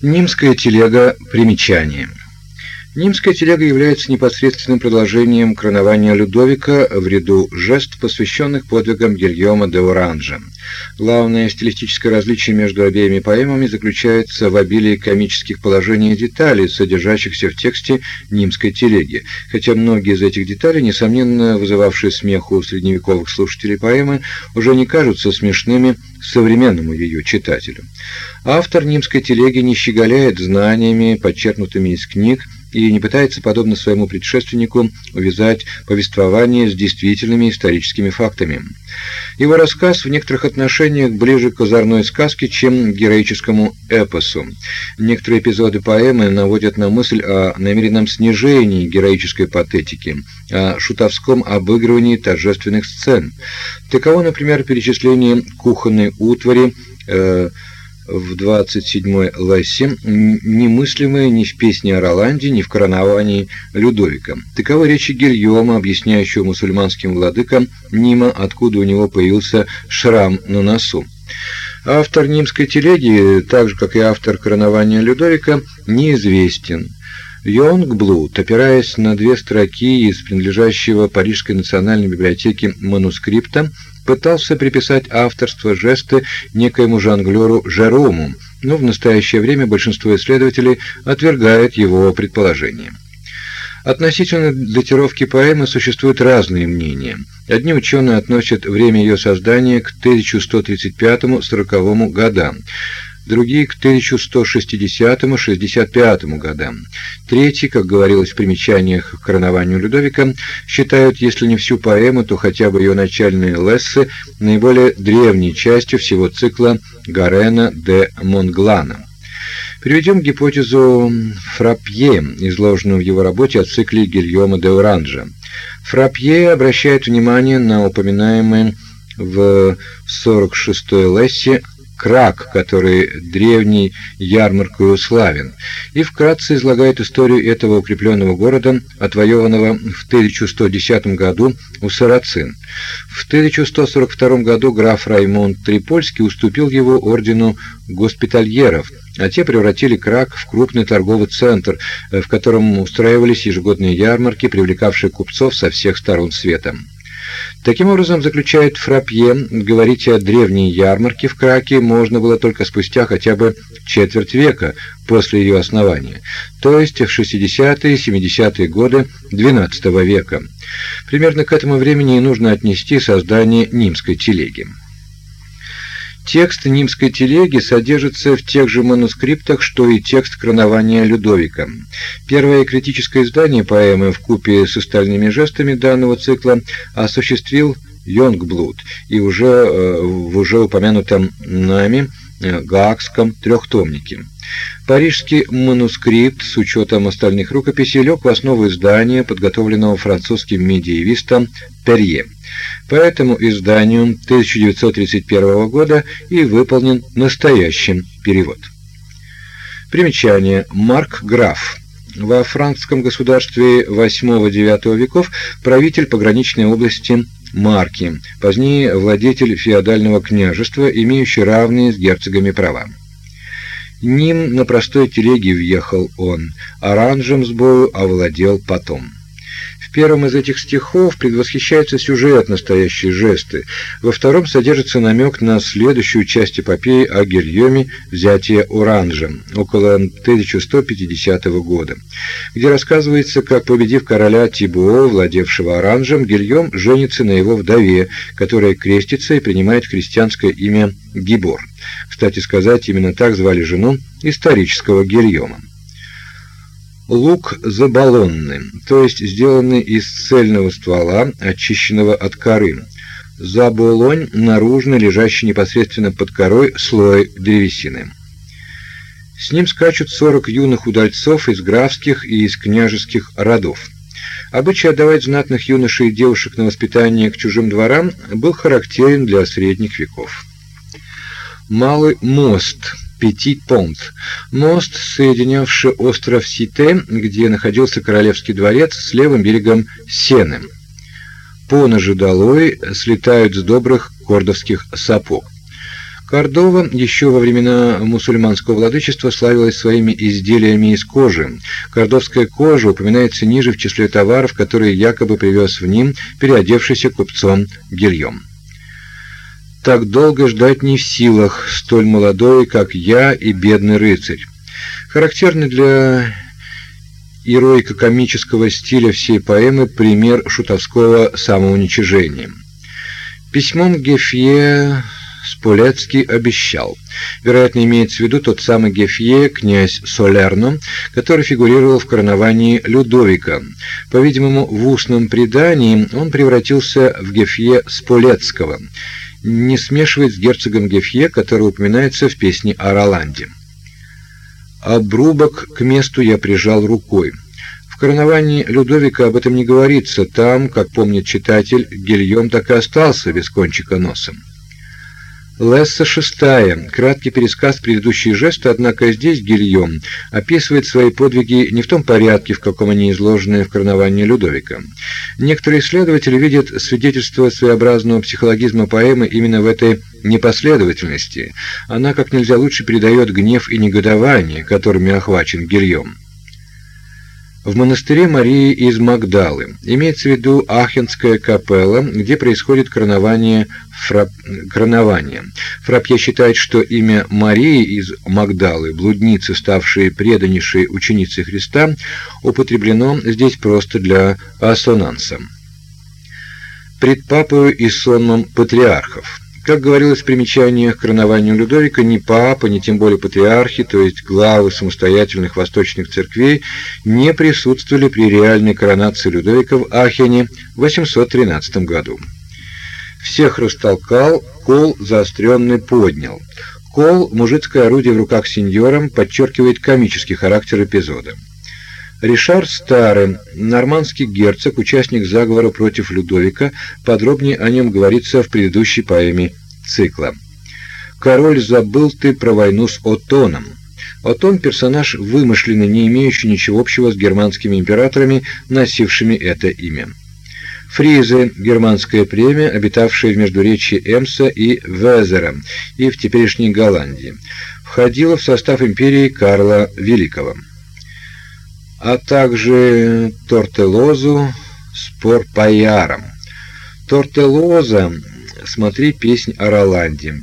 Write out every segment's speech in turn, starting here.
Нимская телега. Примечание. Нимская телега является непосредственным продолжением коронования Людовика в ряду жест, посвященных подвигам Гильома де Оранжа. Главное стилистическое различие между обеими поэмами заключается в обилии комических положений и деталей, содержащихся в тексте Нимской телеги, хотя многие из этих деталей, несомненно вызывавшие смех у средневековых слушателей поэмы, уже не кажутся смешными современному ее читателю. Автор Нимской телеги не щеголяет знаниями, подчеркнутыми из книг, и не пытается, подобно своему предшественнику, увязать повествование с действительными историческими фактами. Его рассказ в некоторых отношениях ближе к озорной сказке, чем к героическому эпосу. Некоторые эпизоды поэмы наводят на мысль о намеренном снижении героической патетики, о шутовском обыгрывании торжественных сцен. Таково, например, перечисление кухонной утвари, э, в 27-й Лессе, немыслимое ни в песне о Роланде, ни в короновании Людовика. Таковы речи Гильома, объясняющего мусульманским владыкам Нима, откуда у него появился шрам на носу. Автор Нимской телеги, так же как и автор коронования Людовика, неизвестен. Йонгблуд, опираясь на две строки из принадлежащего Парижской национальной библиотеке манускрипта, пытался приписать авторство жеста некоему жонглеру Жерому, но в настоящее время большинство исследователей отвергает его предположение. Относительно датировки поэмы существуют разные мнения. Одни ученые относят время ее создания к 1135-40 годам, другие к 1160-65 годам. Третьи, как говорилось в примечаниях к коронованию Людовика, считают, если не всю поэму, то хотя бы ее начальные лессы наиболее древней частью всего цикла Гарена де Монглана. Приведем гипотезу Фрапье, изложенную в его работе о цикле Гильома де Оранжа. Фрапье обращает внимание на упоминаемые в 46-й Лессе Крак, который древней ярмаркой уславен, и вкратце излагает историю этого укрепленного города, отвоеванного в 1110 году у сарацин. В 1142 году граф Раймонд Трипольский уступил его ордену госпитальеров, а те превратили Крак в крупный торговый центр, в котором устраивались ежегодные ярмарки, привлекавшие купцов со всех сторон света. Таким образом, заключает Фрапье, говорить о древней ярмарке в Краке можно было только спустя хотя бы четверть века после ее основания, то есть в 60-е и 70-е годы XII века. Примерно к этому времени и нужно отнести создание Нимской телеги. Текст Нимской телеги содержится в тех же манускриптах, что и текст коронования Людовика. Первое критическое издание поэмы в купе с остальными жестами данного цикла осуществил Йонгблуд и уже э, в уже упомянутом нами Гаагском трехтомнике. Парижский манускрипт с учетом остальных рукописей лег в основу издания, подготовленного французским медиевистом Перье. По этому изданию 1931 года и выполнен настоящий перевод. Примечание. Марк Граф. Во франкском государстве VIII-IX веков правитель пограничной области Марки, позднее владетель феодального княжества, имеющий равные с герцогами права. Ним на простой телеге въехал он, оранжем с бою овладел потом. В первом из этих стихов предвосхищается сюжет настоящие жесты, во втором содержится намек на следующую часть эпопеи о Гильоме «Взятие Оранжа» около 1150 года, где рассказывается, как, победив короля Тибуо, владевшего Оранжем, Гильом женится на его вдове, которая крестится и принимает христианское имя Гибор. Кстати сказать, именно так звали жену исторического Гильома. Лук забалонный, то есть сделанный из цельного ствола, очищенного от коры. Заболонь наружно лежащий непосредственно под корой слой древесины. С ним скачут 40 юных удальцов из графских и из княжеских родов. Обычай отдавать знатных юношей и девушек на воспитание к чужим дворам был характерен для средних веков. Малый мост – Пяти Понт, мост, соединявший остров Сите, где находился королевский дворец, с левым берегом Сены. Поножи долой слетают с добрых кордовских сапог. Кордова еще во времена мусульманского владычества славилась своими изделиями из кожи. Кордовская кожа упоминается ниже в числе товаров, которые якобы привез в Ним переодевшийся купцом Гильем. Так долго ждать не в силах, столь молодой, как я, и бедный рыцарь. Характерный для ироико-комического стиля всей поэмы пример шутовского самоуничижения. Письмом Гефье Сполецкий обещал. Вероятно, имеется в виду тот самый Гефье, князь Солерно, который фигурировал в короновании Людовика. По-видимому, в устном предании он превратился в Гефье Сполецкого, не смешивать с герцогом Гефье, который упоминается в песне о Роланде. Обрубок к месту я прижал рукой. В короновании Людовика об этом не говорится, там, как помнит читатель, Гильем так и остался без кончика носа. Лесса шестая. Краткий пересказ предыдущей жесты, однако здесь Гильем описывает свои подвиги не в том порядке, в каком они изложены в карнавании Людовика. Некоторые исследователи видят свидетельство своеобразного психологизма поэмы именно в этой непоследовательности. Она как нельзя лучше передает гнев и негодование, которыми охвачен Гильем в монастыре Марии из Магдалы. Имеется в виду Ахенская капелла, где происходит коронование Фрап... коронование. Фрапье считает, что имя Марии из Магдалы, блудницы, ставшей преданнейшей ученицей Христа, употреблено здесь просто для ассонанса. Пред папою и сонмом патриархов. Как говорилось в примечаниях к коронованию Людовика, ни папа, ни тем более патриархи, то есть главы самостоятельных восточных церквей, не присутствовали при реальной коронации Людовика в Ахене в 813 году. Всех растолкал, кол заостренный поднял. Кол, мужицкое орудие в руках сеньором, подчеркивает комический характер эпизода. Ришар Старый, нормандский герцог, участник заговора против Людовика, подробнее о нем говорится в предыдущей поэме цикла. «Король, забыл ты про войну с Отоном». Отон – персонаж вымышленный, не имеющий ничего общего с германскими императорами, носившими это имя. Фризы – германское племя, обитавшее в междуречье Эмса и Везера и в теперешней Голландии. Входило в состав империи Карла Великого а также тортелозу с порпаяром. Тортелоза, смотри песнь о Роланде.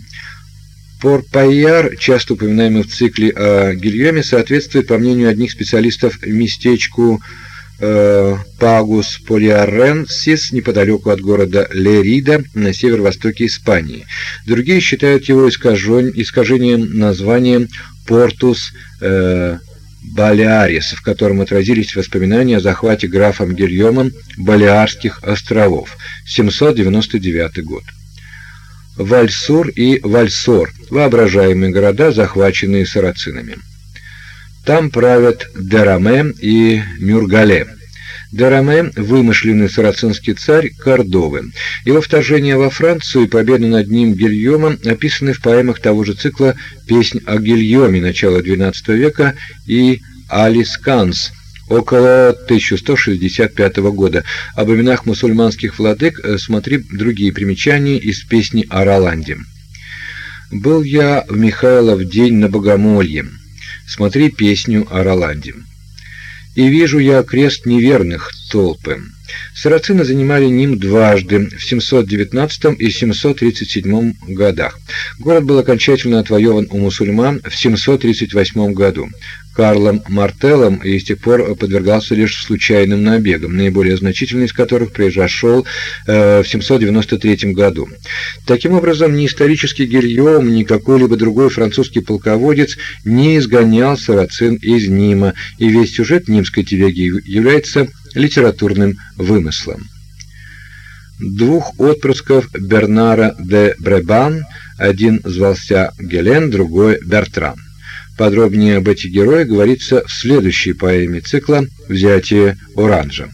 Порпаяр, часто упоминаемый в цикле о Гильоме, соответствует, по мнению одних специалистов, местечку э, Пагус Полиаренсис неподалеку от города Лерида на северо-востоке Испании. Другие считают его искажением названия Портус э, Балеарис, в котором отразились воспоминания о захвате графом Гильомом Балеарских островов, 799 год. Вальсур и Вальсор – воображаемые города, захваченные сарацинами. Там правят Дераме и Мюргале – Дараме – вымышленный сарацинский царь Кордовы. Его вторжение во Францию и победа над ним Гильомом описаны в поэмах того же цикла «Песнь о Гильоме» начала XII века и «Алис Канс» около 1165 года. Об именах мусульманских владык э, смотри другие примечания из песни о Роланде. «Был я в Михайлов день на Богомолье». Смотри песню о Роланде и вижу я крест неверных толпы. Сарацины занимали Ним дважды, в 719 и 737 годах. Город был окончательно отвоеван у мусульман в 738 году. Карлом Мартеллом и с тех пор подвергался лишь случайным набегам, наиболее значительный из которых произошел э, в 793 году. Таким образом, ни исторический Гильем, ни какой-либо другой французский полководец не изгонял сарацин из Нима, и весь сюжет Нимской телеги является литературным вымыслом. Двух отпрысков Бернара де Бребан, один звался Гелен, другой Бертран. Подробнее об этих героях говорится в следующей поэме цикла «Взятие Оранжа».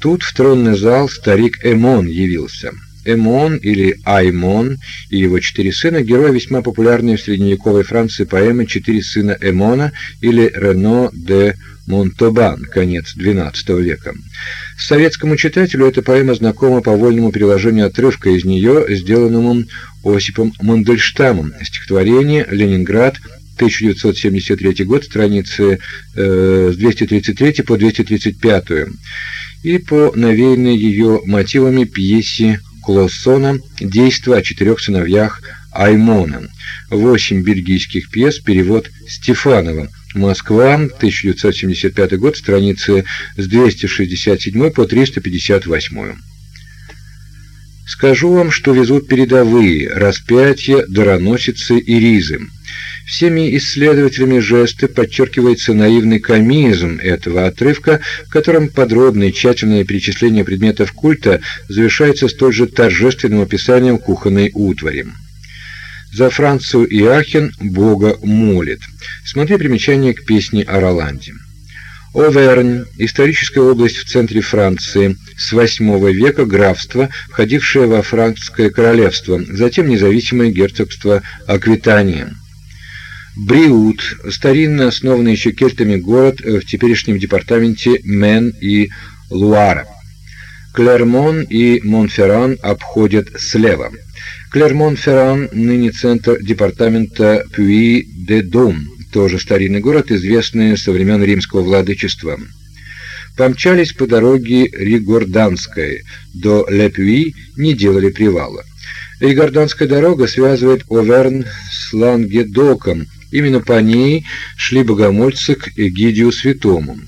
Тут в тронный зал старик Эмон явился. Эмон или Аймон и его четыре сына – герой весьма популярной в средневековой Франции поэмы «Четыре сына Эмона» или «Рено де Монтобан», конец XII века. Советскому читателю эта поэма знакома по вольному переложению отрывка из нее, сделанному Осипом Мандельштамом. Стихотворение «Ленинград», 1973 год, страницы э, с 233 по 235 и по навеянной ее мотивами пьесе Клоссона «Действо о четырех сыновьях Аймона». Восемь бельгийских пьес, перевод Стефанова. Москва, 1975 год, страницы с 267 по 358. Скажу вам, что везут передовые, распятия, дароносицы и ризы. Всеми исследователями жесты подчеркивается наивный комизм этого отрывка, в котором подробное и тщательное перечисление предметов культа завершается столь же торжественным описанием кухонной утвари. За Францию и Ахен Бога молит. Смотри примечание к песне о Роланде. Овернь – историческая область в центре Франции, с VIII века графство, входившее во Франкское королевство, затем независимое герцогство Аквитания. Бриут – старинно основанный еще кельтами город в теперешнем департаменте Мен и Луара. Клермон и Монферран обходят слева. Клермон-Ферран – ныне центр департамента Пюи-де-Дом, тоже старинный город, известный со времен римского владычества. Помчались по дороге Ригорданской, до Лепюи не делали привала. Ригорданская дорога связывает Оверн с Лангедоком, Именно по ней шли богомольцы к Эгидию Святому.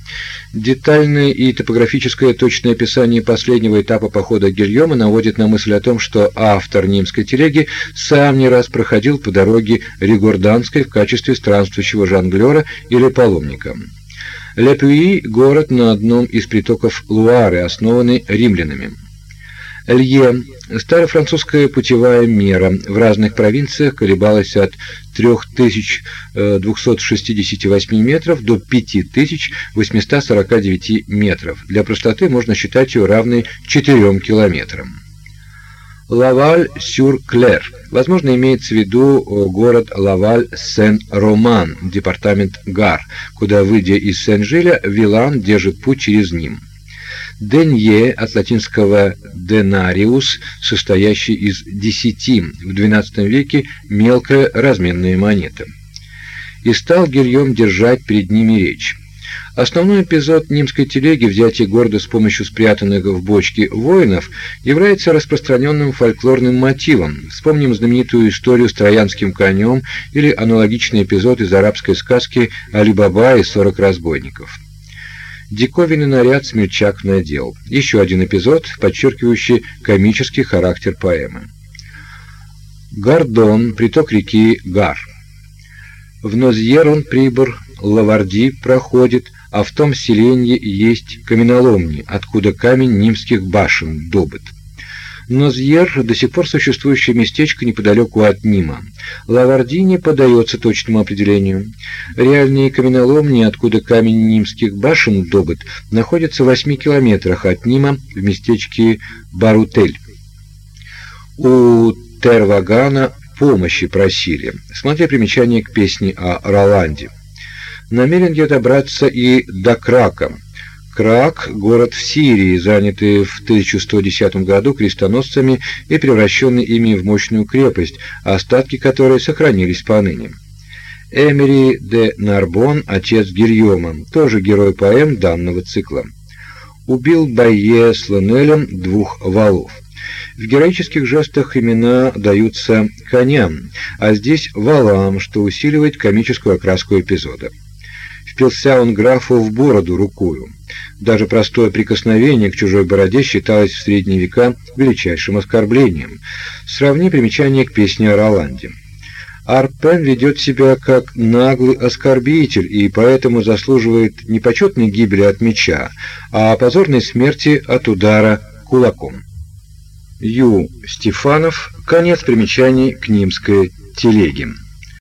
Детальное и топографическое точное описание последнего этапа похода Гильома наводит на мысль о том, что автор Нимской телеги сам не раз проходил по дороге Ригорданской в качестве странствующего жонглера или паломника. Лепюи – город на одном из притоков Луары, основанный римлянами. Лье – старофранцузская путевая мера, в разных провинциях колебалась от 3268 метров до 5849 метров. Для простоты можно считать ее равной 4 километрам. Лаваль-сюр-Клер. Возможно, имеется в виду город Лаваль-Сен-Роман, департамент Гар, куда, выйдя из Сен-Жиля, Вилан держит путь через Ним. Денье от латинского denaриус, состоящий из десяти, в XII веке мелкая разменная монета. И стал Гильем держать перед ними речь. Основной эпизод Нимской телеги, взятие города с помощью спрятанных в бочке воинов, является распространенным фольклорным мотивом. Вспомним знаменитую историю с троянским конем или аналогичный эпизод из арабской сказки «Али-Баба и сорок разбойников». Диковинный наряд смельчак надел. Еще один эпизод, подчеркивающий комический характер поэмы. Гардон, приток реки Гар. В Нозьер он прибор, Лаварди проходит, а в том селении есть каменоломни, откуда камень нимских башен добыт. Нозьер – до сих пор существующее местечко неподалеку от Нима. Лаварди не поддается точному определению. Реальные каменоломни, откуда камень нимских башен добыт, находятся в 8 километрах от Нима в местечке Барутель. У Тервагана помощи просили. Смотри примечание к песне о Роланде. Намерен я добраться и до Крака – Крак – город в Сирии, занятый в 1110 году крестоносцами и превращенный ими в мощную крепость, остатки которой сохранились поныне. Эмери де Нарбон, отец Гильома, тоже герой поэм данного цикла. Убил Байе с Ланелем двух валов. В героических жестах имена даются коням, а здесь валам, что усиливает комическую окраску эпизода. Впился он графу в бороду рукою. Даже простое прикосновение к чужой бороде считалось в средние века величайшим оскорблением. Сравни примечание к песне о Роланде. Арпен ведет себя как наглый оскорбитель и поэтому заслуживает не почетной гибели от меча, а позорной смерти от удара кулаком. Ю. Стефанов. Конец примечаний к Нимской телеге.